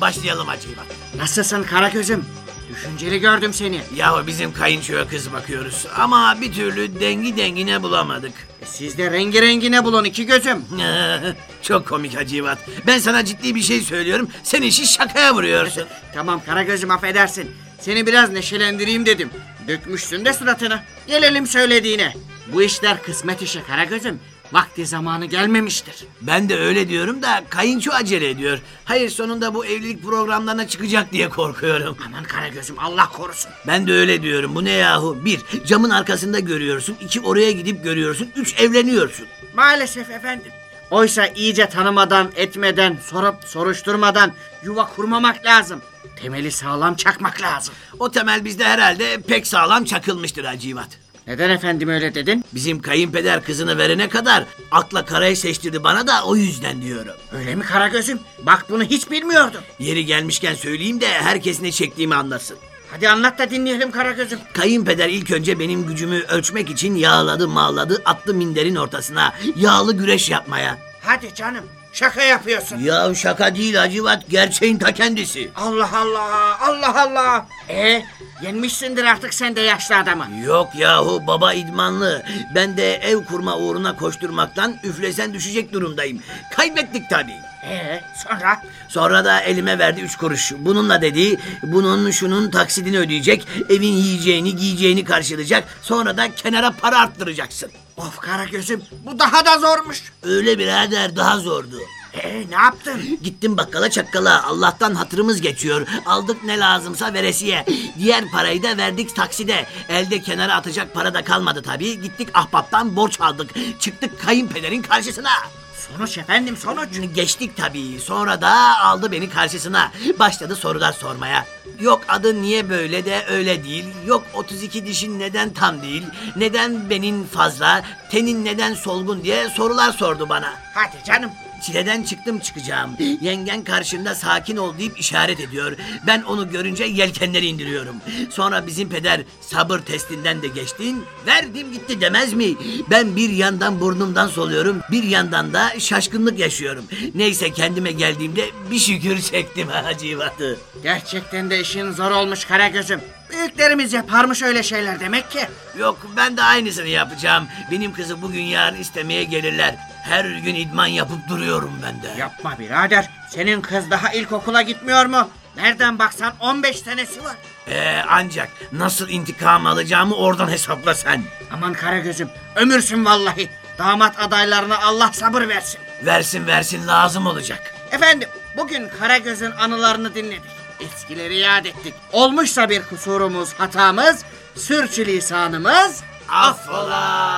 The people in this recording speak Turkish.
Başlayalım acıyı bak. Nasılsın Karagöz'üm? Düşünceli gördüm seni. Yahu bizim kayınçoya kız bakıyoruz. Ama bir türlü dengi dengine bulamadık. E, siz de rengi rengine bulun iki gözüm. Çok komik Hacivat. Ben sana ciddi bir şey söylüyorum. Sen işi şakaya vuruyorsun. tamam Karagöz'üm affedersin. Seni biraz neşelendireyim dedim. Dökmüşsün de suratını. Gelelim söylediğine. Bu işler kısmet işi Karagöz'üm. Vakti zamanı gelmemiştir. Ben de öyle diyorum da kayınço acele ediyor. Hayır sonunda bu evlilik programlarına çıkacak diye korkuyorum. Aman Karagöz'üm Allah korusun. Ben de öyle diyorum. Bu ne yahu? Bir, camın arkasında görüyorsun. iki oraya gidip görüyorsun. Üç, evleniyorsun. Maalesef efendim. Oysa iyice tanımadan, etmeden, sorup soruşturmadan yuva kurmamak lazım. Temeli sağlam çakmak lazım. O temel bizde herhalde pek sağlam çakılmıştır Hacivat. Neden efendim öyle dedin? Bizim kayınpeder kızını verene kadar akla karayı seçtirdi bana da o yüzden diyorum. Öyle mi Karagöz'üm? Bak bunu hiç bilmiyordum. Yeri gelmişken söyleyeyim de herkes ne çektiğimi anlasın. Hadi anlat da dinleyelim Karagöz'üm. Kayınpeder ilk önce benim gücümü ölçmek için yağladı mağladı attı minderin ortasına yağlı güreş yapmaya. Hadi canım şaka yapıyorsun. Ya şaka değil Hacivat gerçeğin ta kendisi. Allah Allah Allah Allah. E yenmişsindir artık sen de yaşlı adamı. Yok yahu baba idmanlı. Ben de ev kurma uğruna koşturmaktan üflesen düşecek durumdayım. Kaybettik tabii. E sonra? Sonra da elime verdi üç kuruş. Bununla dedi bunun şunun taksidini ödeyecek. Evin yiyeceğini giyeceğini karşılayacak. Sonra da kenara para arttıracaksın. Of Karagöz'üm bu daha da zormuş. Öyle birader daha zordu. E ne yaptın? Gittim bakkala çakkala Allah'tan hatırımız geçiyor. Aldık ne lazımsa veresiye. Diğer parayı da verdik takside. Elde kenara atacak para da kalmadı tabii. Gittik ahbaptan borç aldık. Çıktık kayınpederin karşısına. Sonuç efendim sonuç. Geçtik tabii. Sonra da aldı beni karşısına. Başladı sorular sormaya. Yok adı niye böyle de öyle değil. Yok 32 dişin neden tam değil. Neden benin fazla. Tenin neden solgun diye sorular sordu bana. Hadi canım. Çileden çıktım çıkacağım. Yengen karşımda sakin ol deyip işaret ediyor. Ben onu görünce yelkenleri indiriyorum. Sonra bizim peder sabır testinden de geçtin. Verdim gitti demez mi? Ben bir yandan burnumdan soluyorum. Bir yandan da şaşkınlık yaşıyorum. Neyse kendime geldiğimde bir şükür çektim hacivatı. Gerçekten de işin zor olmuş Karagöz'üm. Büyüklerimiz yaparmış öyle şeyler demek ki. Yok ben de aynısını yapacağım. Benim kızı bugün yarın istemeye gelirler. Her gün idman yapıp duruyorum ben de. Yapma birader. Senin kız daha ilkokula gitmiyor mu? Nereden baksan 15 senesi var. Ee, ancak nasıl intikam alacağımı oradan hesapla sen. Aman Karagöz'üm ömürsün vallahi. Damat adaylarına Allah sabır versin. Versin versin lazım olacak. Efendim bugün Karagöz'ün anılarını dinledik. Eskileri yad ettik. Olmuşsa bir kusurumuz, hatamız, sürçülisanımız Affola.